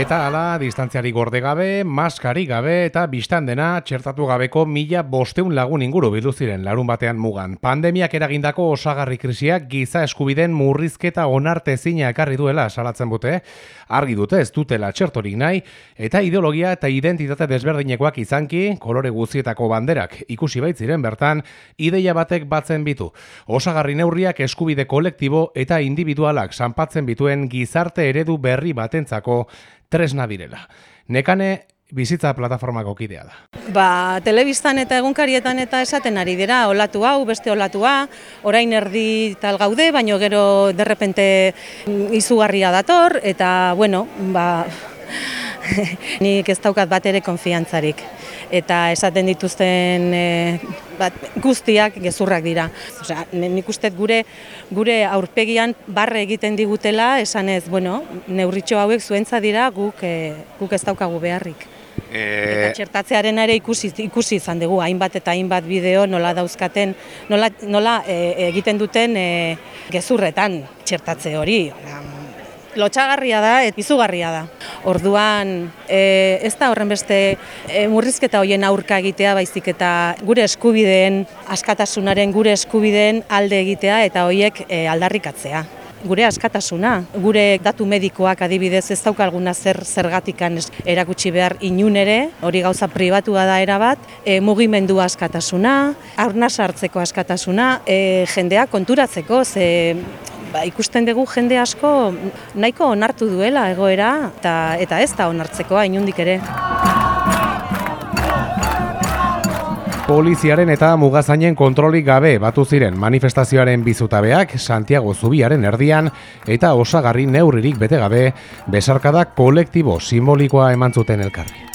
Eta ala, distantziari gorde gabe, maskari gabe eta biztan dena txertatu gabeko mila bosteun lagun inguru bildu ziren larun batean mugan. Pandemiak eragindako osagarri krisiak giza eskubiden murrizketa onarte zina ekarri duela salatzen bute, argi dute ez dutela txertorik nahi, eta ideologia eta identitate desberdinekoak izanki, kolore guzietako banderak ikusi baitziren bertan, ideia batek batzen bitu. Osagarri neurriak eskubide kolektibo eta individualak sanpatzen bituen gizarte eredu berri batentzako tresna direla. Nekane bizitza plataformako kidea da. Ba, telebistan eta egunkarietan eta esaten ari dira, olatu hau, beste olatua, orain erdi tal gaude, baino gero derrepente izugarria dator, eta, bueno, ba, nik ez daukat bat ere konfiantzarik. Eta esaten dituzten e, bat, guztiak gezurrak dira. Osea, nik uste gure gure aurpegian barre egiten digutela, esanez, bueno, neurritxo hauek zuentza dira guk, e, guk ez daukagu beharrik. E... Eta txertatzearen ere ikusi, ikusi izan dugu, hainbat eta hainbat bideo nola dauzkaten, nola, nola e, egiten duten e, gezurretan txertatze hori lotxagarria da izugarria da. Orduan e, ez da horren beste e, murrizketa hoien aurka egitea baizik eta gure eskubideen askatasunaren gure eskubideen alde egitea eta hoiek e, aldarrikatzea. Gure askatasuna, gure datu medikoak adibidez ez dauka alguna zer zergatikan erakutsi behar inun ere, hori gauza pribatua da erabat, e, mugimendu askatasuna, arna sartzeko askatasuna, e, jendea konturatzeko, ze ba, ikusten dugu jende asko nahiko onartu duela egoera eta eta ez da onartzekoa inundik ere. Poliziaren eta mugazainen kontrolik gabe batu ziren manifestazioaren bizutabeak Santiago Zubiaren erdian eta osagarri neurririk bete gabe besarkadak kolektibo simbolikoa eman zuten elkarri.